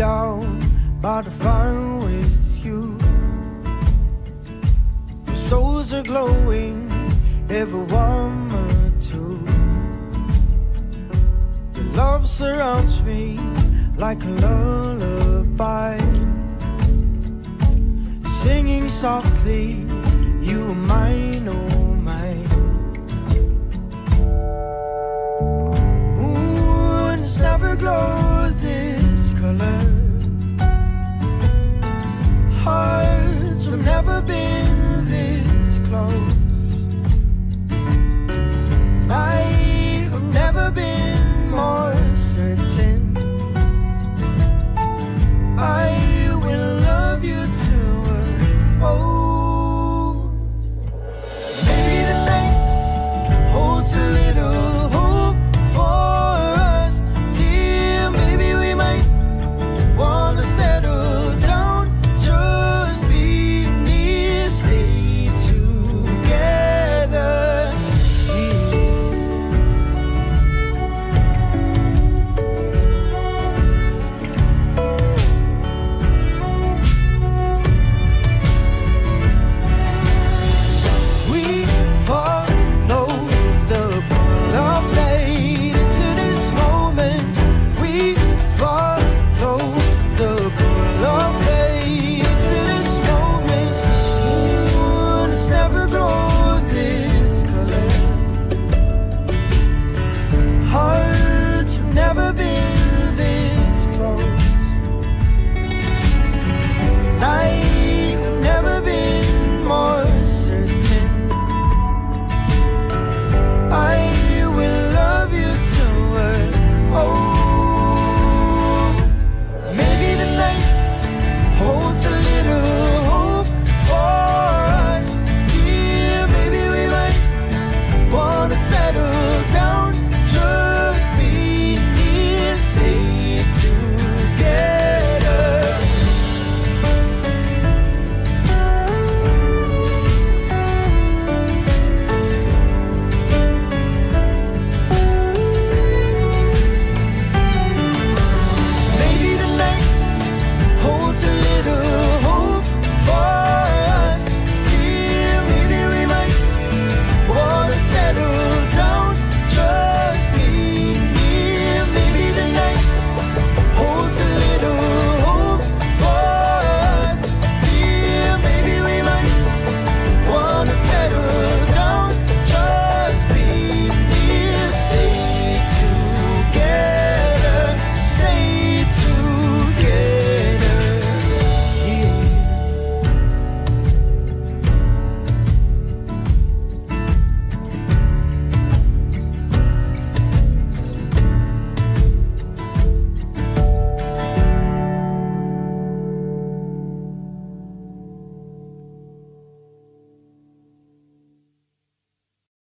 down by the fire with you. Your souls are glowing, every warm or two. Your love surrounds me like a lullaby. Singing softly, you are mine, oh mine. Ooh, and never glowing